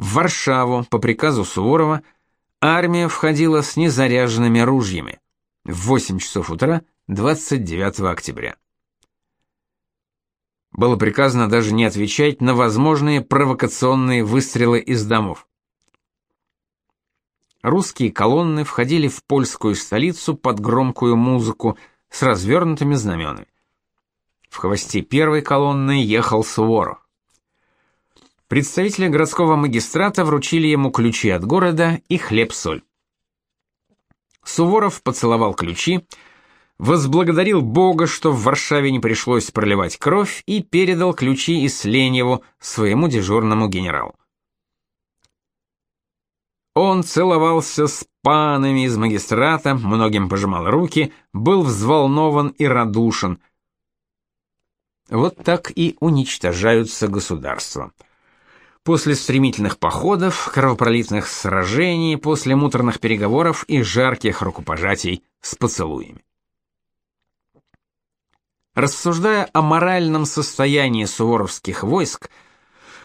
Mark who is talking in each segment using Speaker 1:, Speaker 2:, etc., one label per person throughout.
Speaker 1: В Варшаву по приказу Суворова армия входила с незаряженными ружьями в 8 часов утра 29 октября. Было приказано даже не отвечать на возможные провокационные выстрелы из домов. Русские колонны входили в польскую столицу под громкую музыку с развернутыми знаменами. В хвосте первой колонны ехал Суворов. Представители городского магистрата вручили ему ключи от города и хлеб-соль. Суворов поцеловал ключи, возблагодарил Бога, что в Варшаве не пришлось проливать кровь, и передал ключи из Леневу своему дежурному генералу. Он целовался с панами из магистрата, многим пожимал руки, был взволнован и радушен. Вот так и уничтожаются государства. После стремительных походов, кровопролитных сражений, после муторных переговоров и жарких рукопожатий с поцелуями. Рассуждая о моральном состоянии суворовских войск,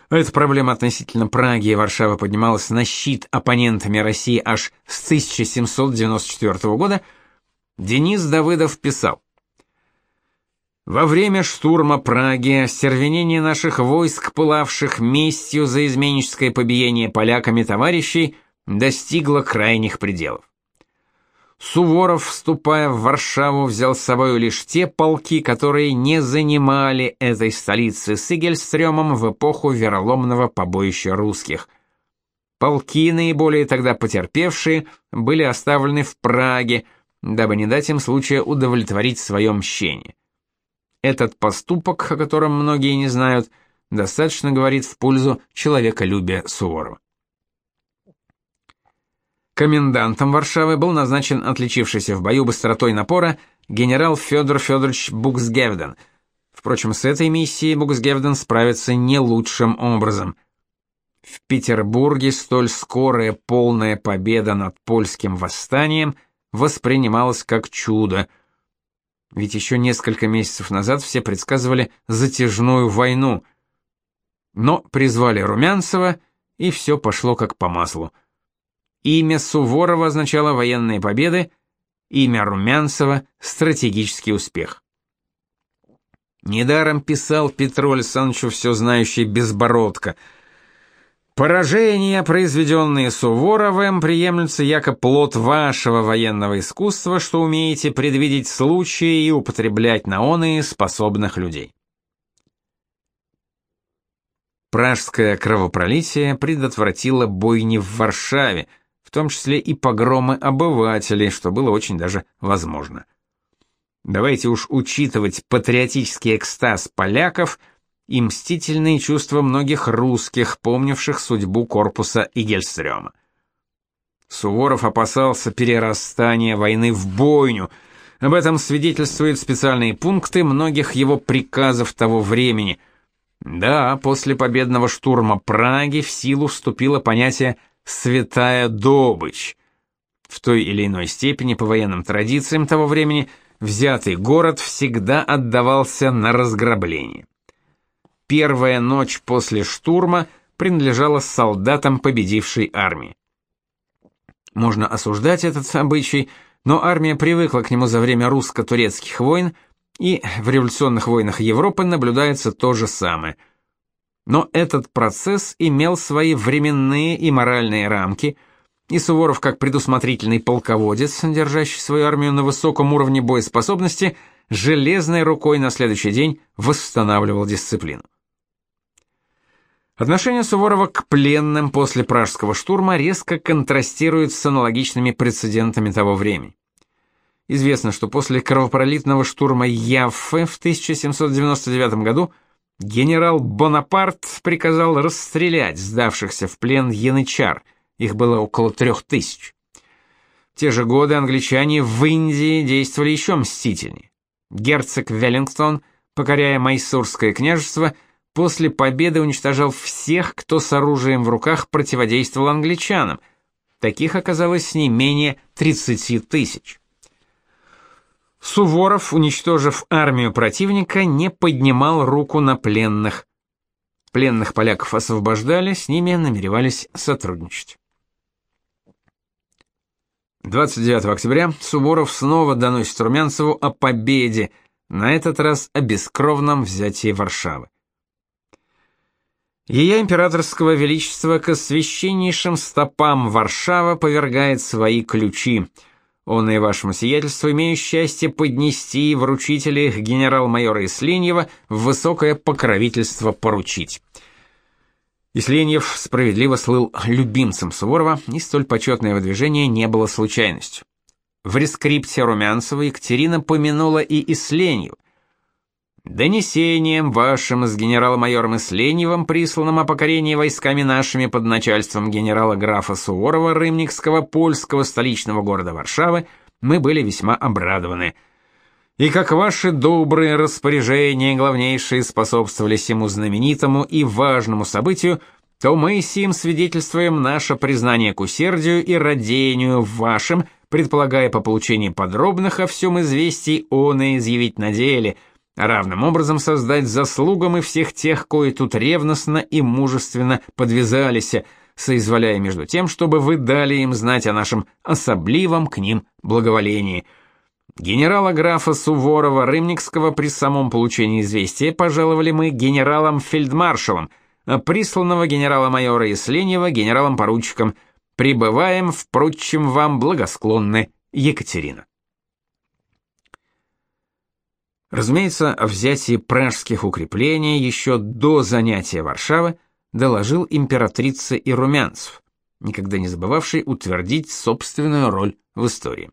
Speaker 1: эта проблема относительно Праги и Варшавы поднималась на щит оппонентами России аж с 1794 года, Денис Давыдов писал: во время штурма Праги остервенение наших войск, пылавших местью за изменническое побиение поляками товарищей, достигло крайних пределов. Суворов, вступая в Варшаву, взял с собой лишь те полки, которые не занимали этой столицы с Игельстрёмом в эпоху вероломного побоища русских. Полки, наиболее тогда потерпевшие, были оставлены в Праге, дабы не дать им случая удовлетворить свое мщение. Этот поступок, о котором многие не знают, достаточно говорит в пользу человеколюбия Суворова. Комендантом Варшавы был назначен отличившийся в бою быстротой напора генерал Федор Федорович Буксгевден. Впрочем, с этой миссией Буксгевден справится не лучшим образом. В Петербурге столь скорая полная победа над польским восстанием воспринималась как чудо. Ведь еще несколько месяцев назад все предсказывали затяжную войну. Но призвали Румянцева, и все пошло как по маслу. Имя Суворова означало военные победы, имя Румянцева — стратегический успех. Недаром писал Петру Александровичу все знающий Безбородко. «Поражения, произведенные Суворовым, приемлются яко плод вашего военного искусства, что умеете предвидеть случаи и употреблять на оные способных людей». Пражское кровопролитие предотвратило бойни в Варшаве, в том числе и погромы обывателей, что было очень даже возможно. Давайте уж учитывать патриотический экстаз поляков и мстительные чувства многих русских, помнивших судьбу корпуса Игельстрёма. Суворов опасался перерастания войны в бойню. Об этом свидетельствуют специальные пункты многих его приказов того времени. Да, после победного штурма Праги в силу вступило понятие святая добычь. В той или иной степени по военным традициям того времени взятый город всегда отдавался на разграбление. Первая ночь после штурма принадлежала солдатам победившей армии. Можно осуждать этот обычай, но армия привыкла к нему за время русско-турецких войн, и в революционных войнах Европы наблюдается то же самое – но этот процесс имел свои временные и моральные рамки, и Суворов, как предусмотрительный полководец, держащий свою армию на высоком уровне боеспособности, железной рукой на следующий день восстанавливал дисциплину. Отношение Суворова к пленным после пражского штурма резко контрастирует с аналогичными прецедентами того времени. Известно, что после кровопролитного штурма Яффе в 1799 году Генерал Бонапарт приказал расстрелять сдавшихся в плен янычар, их было около трех тысяч. В те же годы англичане в Индии действовали еще мстительнее. Герцог Веллингтон, покоряя Майсурское княжество, после победы уничтожал всех, кто с оружием в руках противодействовал англичанам. Таких оказалось не менее 30 тысяч. Суворов, уничтожив армию противника, не поднимал руку на пленных. Пленных поляков освобождали, с ними намеревались сотрудничать. 29 октября Суворов снова доносит Румянцеву о победе, на этот раз о бескровном взятии Варшавы. Ее императорского величества к священнейшим стопам Варшава повергает свои ключи. Он и вашему сиятельству имею счастье поднести и вручителя их генерал-майора Исленьева в высокое покровительство поручить. Исленьев справедливо слыл любимцем Суворова, и столь почетное выдвижение не было случайностью. В рескрипте Румянцева Екатерина помянула и Исленьева, Донесением вашим с генерал-майором Исленевым, присланным о покорении войсками нашими под начальством генерала-графа Суворова Рымникского польского столичного города Варшавы, мы были весьма обрадованы. И как ваши добрые распоряжения главнейшие способствовали сему знаменитому и важному событию, то мы сим свидетельствуем наше признание к усердию и радению вашим, предполагая по получении подробных о всем известий он и изъявить на деле – равным образом создать заслугам и всех тех, кои тут ревностно и мужественно подвязались, соизволяя между тем, чтобы вы дали им знать о нашем особливом к ним благоволении. Генерала графа Суворова Рымникского при самом получении известия пожаловали мы генералом-фельдмаршалом, а присланного генерала-майора Исленева генералом-поручиком. Прибываем, впрочем, вам благосклонны, Екатерина. Разумеется, о взятии пражских укреплений еще до занятия Варшавы доложил императрице и Румянцев, никогда не забывавший утвердить собственную роль в истории.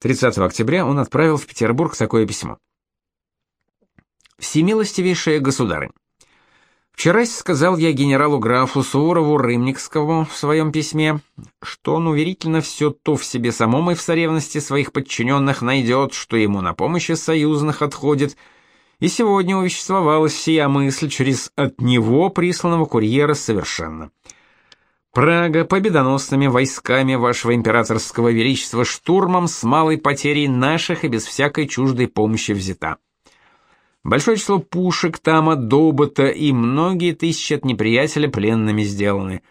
Speaker 1: 30 октября он отправил в Петербург такое письмо. «Всемилостивейшая государынь, Вчера сказал я генералу-графу Суворову Рымникскому в своем письме, что он уверительно все то в себе самом и в царевности своих подчиненных найдет, что ему на помощь из союзных отходит, и сегодня увеществовалась сия мысль через от него присланного курьера совершенно. Прага победоносными войсками вашего императорского величества штурмом с малой потерей наших и без всякой чуждой помощи взята. Большое число пушек там добыта, и многие тысячи от неприятеля пленными сделаны.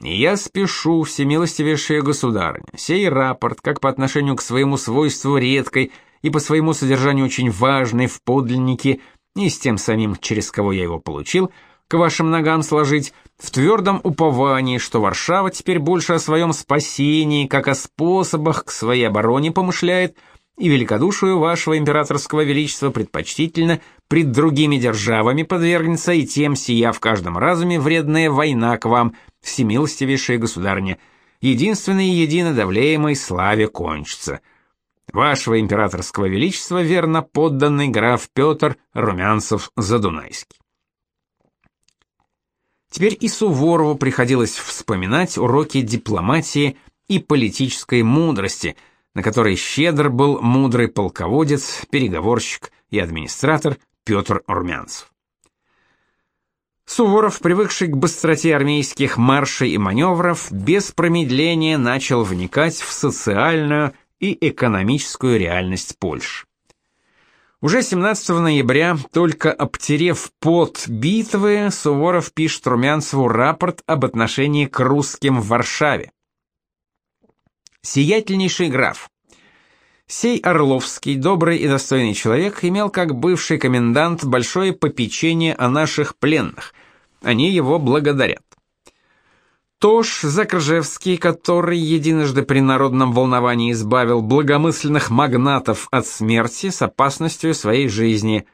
Speaker 1: Я спешу, всемилостивейшая государыня, сей рапорт, как по отношению к своему свойству редкой и по своему содержанию очень важный в подлиннике, и с тем самим, через кого я его получил, к вашим ногам сложить, в твердом уповании, что Варшава теперь больше о своем спасении, как о способах к своей обороне помышляет, и великодушию вашего императорского величества предпочтительно пред другими державами подвергнется и тем сия в каждом разуме вредная война к вам, всемилостивейшая государня, единственной и единодавлеемой славе кончится. Вашего императорского величества верно подданный граф Петр Румянцев-Задунайский. Теперь и Суворову приходилось вспоминать уроки дипломатии и политической мудрости – на которой щедр был мудрый полководец, переговорщик и администратор Петр Румянцев. Суворов, привыкший к быстроте армейских маршей и маневров, без промедления начал вникать в социальную и экономическую реальность Польши. Уже 17 ноября, только обтерев пот битвы, Суворов пишет Румянцеву рапорт об отношении к русским в Варшаве. Сиятельнейший граф. Сей Орловский, добрый и достойный человек, имел как бывший комендант большое попечение о наших пленных. Они его благодарят. Тош Закржевский, который единожды при народном волновании избавил благомысленных магнатов от смерти с опасностью своей жизни.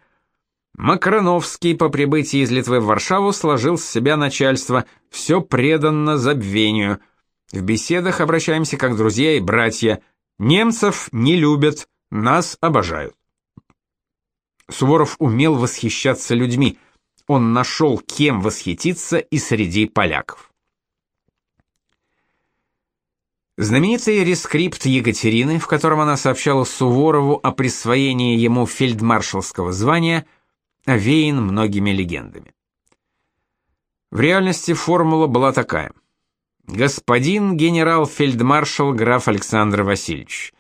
Speaker 1: Макроновский по прибытии из Литвы в Варшаву сложил с себя начальство, все преданно забвению – в беседах обращаемся как друзья и братья. Немцев не любят, нас обожают. Суворов умел восхищаться людьми. Он нашел, кем восхититься и среди поляков. Знаменитый рескрипт Екатерины, в котором она сообщала Суворову о присвоении ему фельдмаршалского звания, овеян многими легендами. В реальности формула была такая – Господин генерал-фельдмаршал граф Александр Васильевич,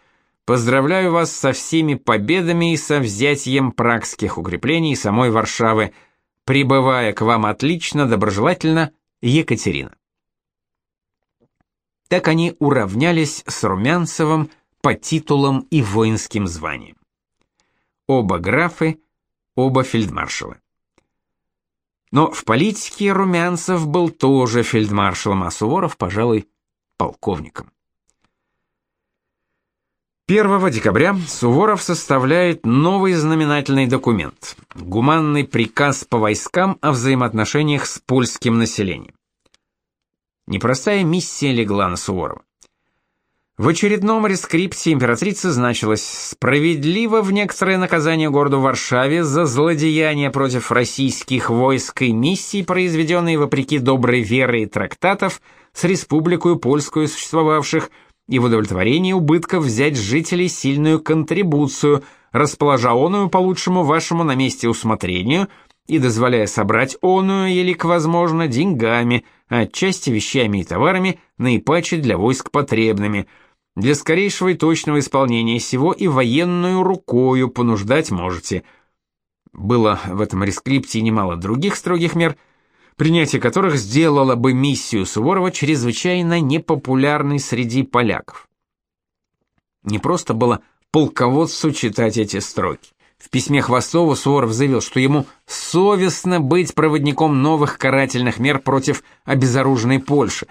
Speaker 1: поздравляю вас со всеми победами и со взятием прагских укреплений самой Варшавы. прибывая к вам отлично, доброжелательно, Екатерина. Так они уравнялись с Румянцевым по титулам и воинским званиям. Оба графы, оба фельдмаршалы. Но в политике Румянцев был тоже фельдмаршалом, а Суворов, пожалуй, полковником. 1 декабря Суворов составляет новый знаменательный документ – гуманный приказ по войскам о взаимоотношениях с польским населением. Непростая миссия легла на Суворова. В очередном рескрипте императрицы значилось «Справедливо в некоторое наказание городу Варшаве за злодеяния против российских войск и миссий, произведенные вопреки доброй веры и трактатов с республикою польскую существовавших, и в удовлетворении убытков взять жителей сильную контрибуцию, расположа оную по лучшему вашему на месте усмотрению и дозволяя собрать оную, елик возможно, деньгами, отчасти вещами и товарами, наипаче для войск потребными, для скорейшего и точного исполнения сего и военную рукою понуждать можете. Было в этом рескрипте немало других строгих мер – принятие которых сделало бы миссию Суворова чрезвычайно непопулярной среди поляков. Не просто было полководцу читать эти строки. В письме Хвостову Суворов заявил, что ему совестно быть проводником новых карательных мер против обезоруженной Польши.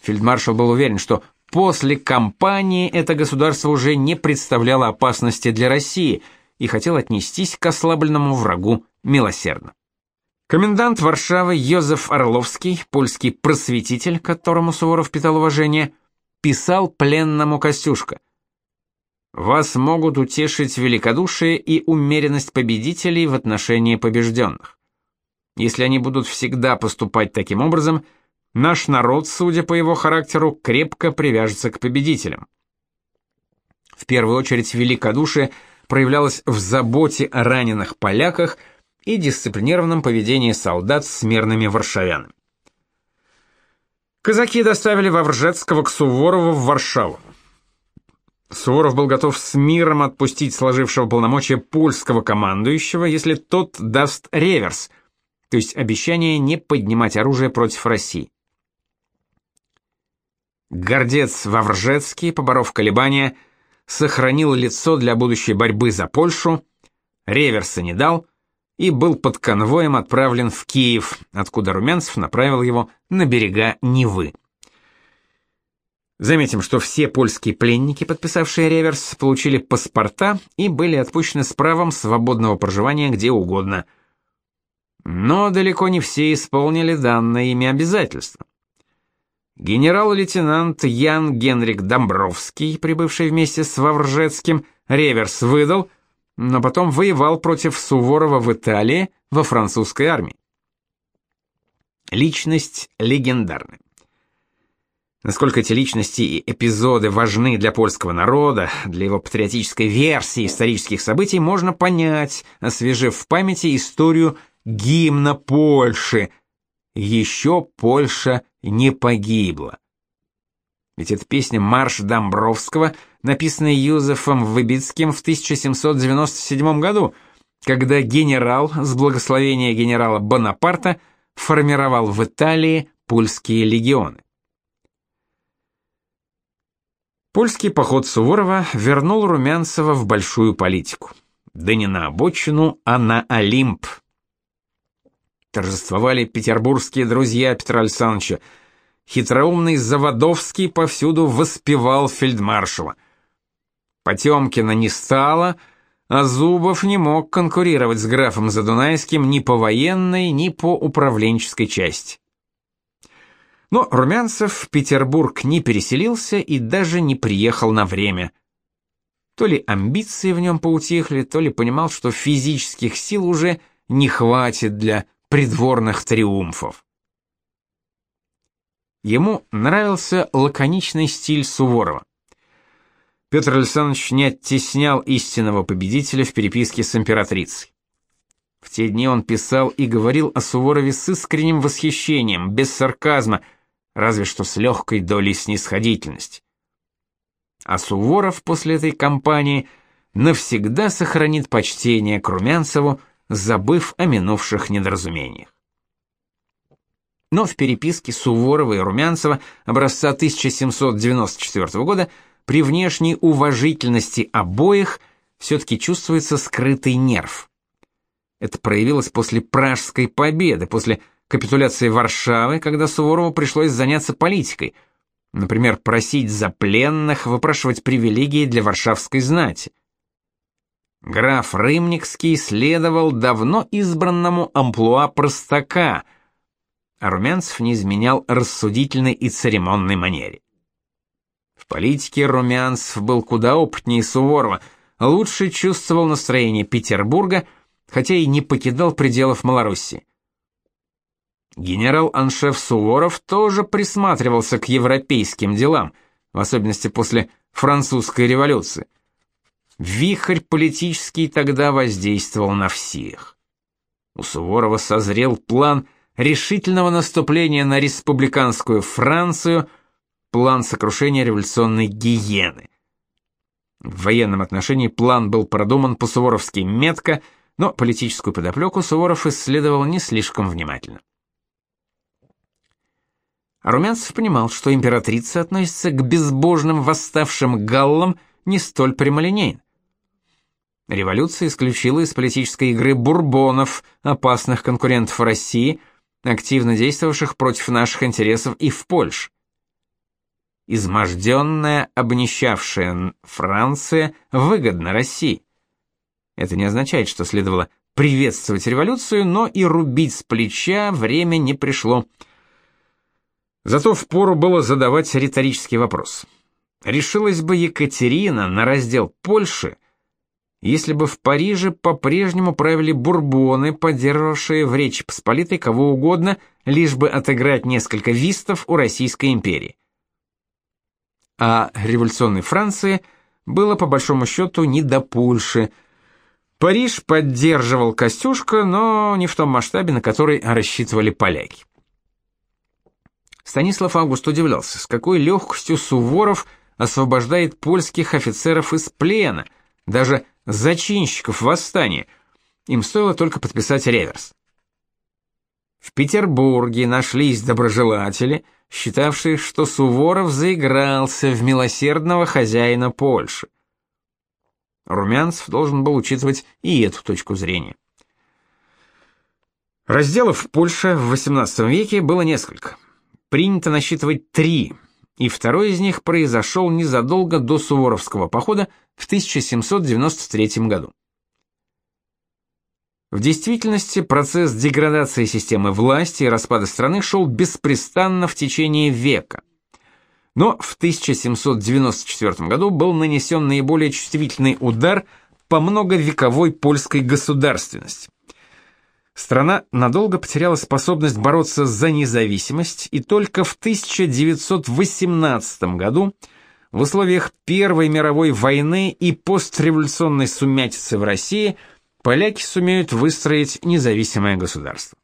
Speaker 1: Фельдмаршал был уверен, что после кампании это государство уже не представляло опасности для России и хотел отнестись к ослабленному врагу милосердно. Комендант Варшавы Йозеф Орловский, польский просветитель, которому Суворов питал уважение, писал пленному Костюшка. «Вас могут утешить великодушие и умеренность победителей в отношении побежденных. Если они будут всегда поступать таким образом, наш народ, судя по его характеру, крепко привяжется к победителям». В первую очередь великодушие проявлялось в заботе о раненых поляках – и дисциплинированном поведении солдат с мирными варшавянами. Казаки доставили Вавржецкого к Суворову в Варшаву. Суворов был готов с миром отпустить сложившего полномочия польского командующего, если тот даст реверс, то есть обещание не поднимать оружие против России. Гордец Вавржецкий, поборов колебания, сохранил лицо для будущей борьбы за Польшу, реверса не дал, и был под конвоем отправлен в Киев, откуда Румянцев направил его на берега Невы. Заметим, что все польские пленники, подписавшие реверс, получили паспорта и были отпущены с правом свободного проживания где угодно. Но далеко не все исполнили данное ими обязательство. Генерал-лейтенант Ян Генрик Домбровский, прибывший вместе с Вавржецким, реверс выдал – но потом воевал против Суворова в Италии во французской армии. Личность легендарная. Насколько эти личности и эпизоды важны для польского народа, для его патриотической версии исторических событий, можно понять, освежив в памяти историю гимна Польши. Еще Польша не погибла. Ведь это песня «Марш Домбровского», написанная Юзефом Выбицким в 1797 году, когда генерал с благословения генерала Бонапарта формировал в Италии польские легионы. Польский поход Суворова вернул Румянцева в большую политику. Да не на обочину, а на Олимп. Торжествовали петербургские друзья Петра Александровича, хитроумный Заводовский повсюду воспевал фельдмаршала. Потемкина не стало, а Зубов не мог конкурировать с графом Задунайским ни по военной, ни по управленческой части. Но Румянцев в Петербург не переселился и даже не приехал на время. То ли амбиции в нем поутихли, то ли понимал, что физических сил уже не хватит для придворных триумфов. Ему нравился лаконичный стиль Суворова. Петр Александрович не оттеснял истинного победителя в переписке с императрицей. В те дни он писал и говорил о Суворове с искренним восхищением, без сарказма, разве что с легкой долей снисходительности. А Суворов после этой кампании навсегда сохранит почтение к Румянцеву забыв о минувших недоразумениях. Но в переписке Суворова и Румянцева образца 1794 года при внешней уважительности обоих все-таки чувствуется скрытый нерв. Это проявилось после Пражской победы, после капитуляции Варшавы, когда Суворову пришлось заняться политикой, например, просить за пленных, выпрашивать привилегии для варшавской знати. Граф Рымникский следовал давно избранному амплуа простака – а Румянцев не изменял рассудительной и церемонной манере. В политике Румянцев был куда опытнее Суворова, лучше чувствовал настроение Петербурга, хотя и не покидал пределов Малоруссии. Генерал-аншеф Суворов тоже присматривался к европейским делам, в особенности после французской революции. Вихрь политический тогда воздействовал на всех. У Суворова созрел план – решительного наступления на республиканскую Францию, план сокрушения революционной гиены. В военном отношении план был продуман по-суворовски метко, но политическую подоплеку Суворов исследовал не слишком внимательно. Румянцев понимал, что императрица относится к безбожным восставшим галлам не столь прямолинейно. Революция исключила из политической игры бурбонов, опасных конкурентов России – активно действовавших против наших интересов и в Польше. Изможденная, обнищавшая Франция выгодна России. Это не означает, что следовало приветствовать революцию, но и рубить с плеча время не пришло. Зато впору было задавать риторический вопрос. Решилась бы Екатерина на раздел Польши, если бы в Париже по-прежнему правили бурбоны, поддерживавшие в Речи Посполитой кого угодно, лишь бы отыграть несколько вистов у Российской империи. А революционной Франции было по большому счету не до Польши. Париж поддерживал Костюшка, но не в том масштабе, на который рассчитывали поляки. Станислав Август удивлялся, с какой легкостью Суворов освобождает польских офицеров из плена, даже зачинщиков восстания. Им стоило только подписать реверс. В Петербурге нашлись доброжелатели, считавшие, что Суворов заигрался в милосердного хозяина Польши. Румянцев должен был учитывать и эту точку зрения. Разделов в Польше в XVIII веке было несколько. Принято насчитывать три – и второй из них произошел незадолго до Суворовского похода в 1793 году. В действительности процесс деградации системы власти и распада страны шел беспрестанно в течение века. Но в 1794 году был нанесен наиболее чувствительный удар по многовековой польской государственности. Страна надолго потеряла способность бороться за независимость, и только в 1918 году, в условиях Первой мировой войны и постреволюционной сумятицы в России, поляки сумеют выстроить независимое государство.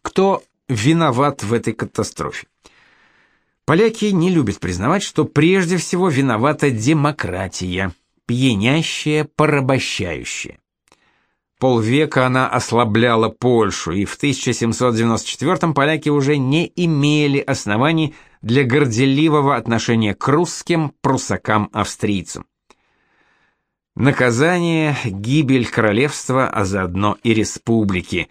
Speaker 1: Кто виноват в этой катастрофе? Поляки не любят признавать, что прежде всего виновата демократия, пьянящая, порабощающая. Полвека она ослабляла Польшу, и в 1794 поляки уже не имели оснований для горделивого отношения к русским, прусакам-австрийцам. Наказание – гибель королевства, а заодно и республики.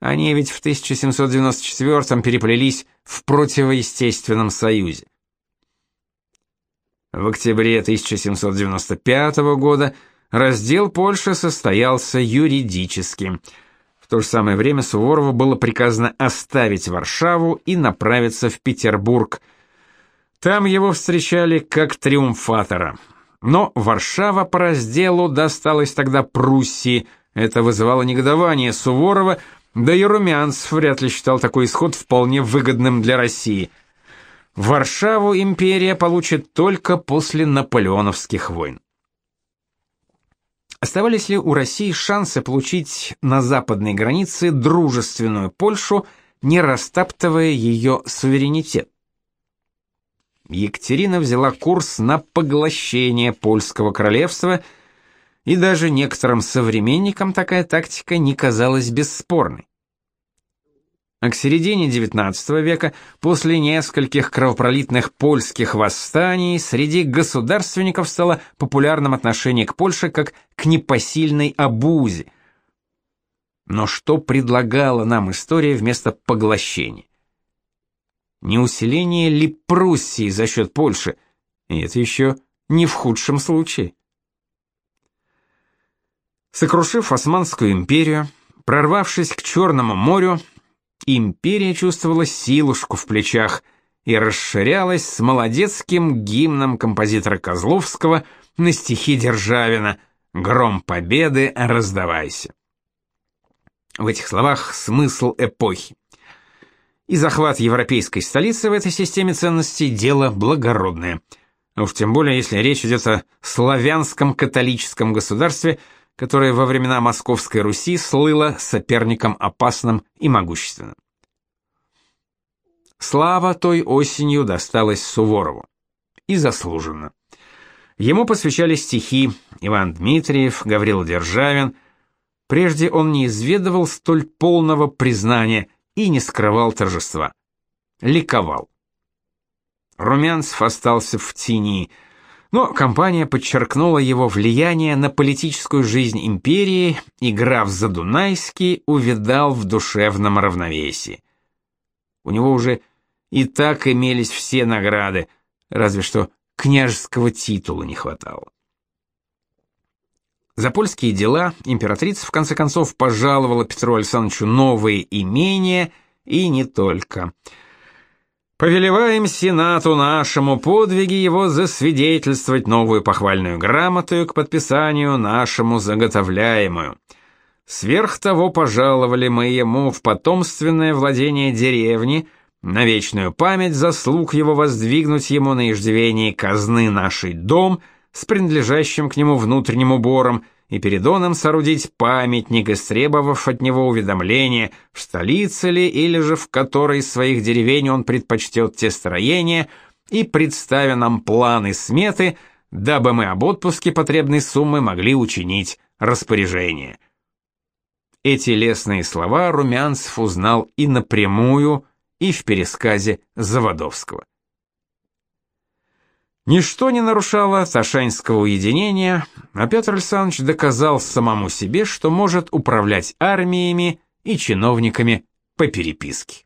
Speaker 1: Они ведь в 1794 переплелись в противоестественном союзе. В октябре 1795 года – Раздел Польши состоялся юридически. В то же самое время Суворову было приказано оставить Варшаву и направиться в Петербург. Там его встречали как триумфатора. Но Варшава по разделу досталась тогда Пруссии. Это вызывало негодование Суворова, да и Румянцев вряд ли считал такой исход вполне выгодным для России. Варшаву империя получит только после наполеоновских войн. Оставались ли у России шансы получить на западной границе дружественную Польшу, не растаптывая ее суверенитет? Екатерина взяла курс на поглощение польского королевства, и даже некоторым современникам такая тактика не казалась бесспорной. А к середине XIX века, после нескольких кровопролитных польских восстаний, среди государственников стало популярным отношение к Польше как к непосильной обузе. Но что предлагала нам история вместо поглощения? Не усиление ли Пруссии за счет Польши? И это еще не в худшем случае. Сокрушив Османскую империю, прорвавшись к Черному морю, империя чувствовала силушку в плечах и расширялась с молодецким гимном композитора Козловского на стихи Державина «Гром победы, раздавайся». В этих словах смысл эпохи. И захват европейской столицы в этой системе ценностей – дело благородное. Уж тем более, если речь идет о славянском католическом государстве – которое во времена Московской Руси слыло соперником опасным и могущественным. Слава той осенью досталась Суворову. И заслуженно. Ему посвящали стихи Иван Дмитриев, Гаврил Державин. Прежде он не изведывал столь полного признания и не скрывал торжества. Ликовал. Румянцев остался в тени – но компания подчеркнула его влияние на политическую жизнь империи, и граф Задунайский увидал в душевном равновесии. У него уже и так имелись все награды, разве что княжеского титула не хватало. За польские дела императрица в конце концов пожаловала Петру Александровичу новые имения и не только – Повелеваем Сенату нашему подвиги его засвидетельствовать новую похвальную грамоту к подписанию нашему заготовляемую. Сверх того пожаловали мы ему в потомственное владение деревни, на вечную память заслуг его воздвигнуть ему на иждивении казны нашей дом с принадлежащим к нему внутренним убором, и перед оном соорудить памятник, истребовав от него уведомление, в столице ли или же в которой из своих деревень он предпочтет те строения, и представя нам планы сметы, дабы мы об отпуске потребной суммы могли учинить распоряжение. Эти лестные слова Румянцев узнал и напрямую, и в пересказе Заводовского. Ничто не нарушало Ташанского уединения, а Петр Александрович доказал самому себе, что может управлять армиями и чиновниками по переписке.